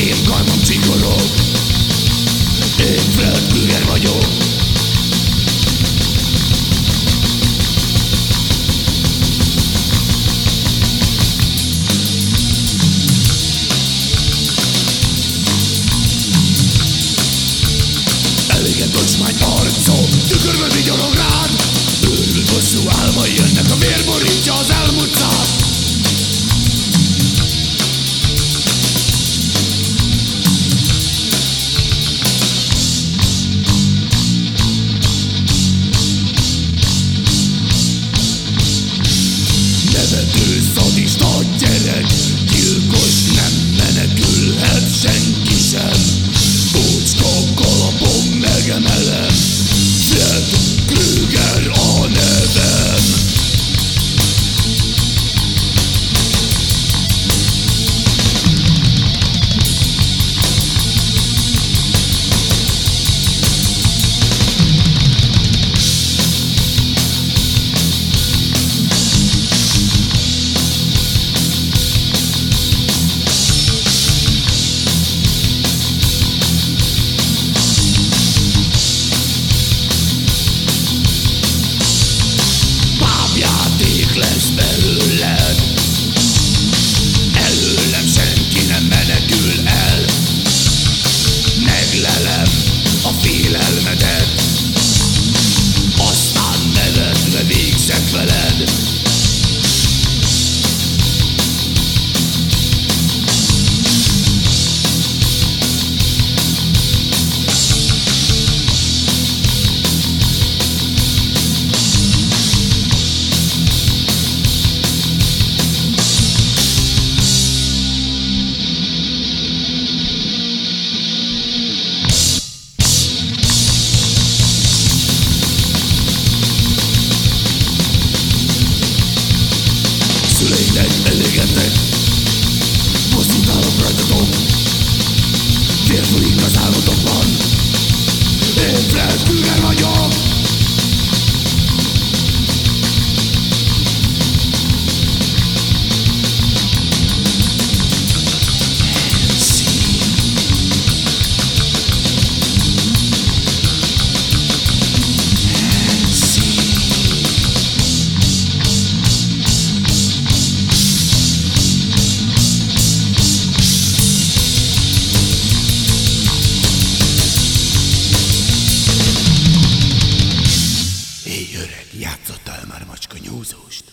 én karmom cigoló Én Fred vagyok. Minden szüge vagyok Játszottál már macska nyúzóst?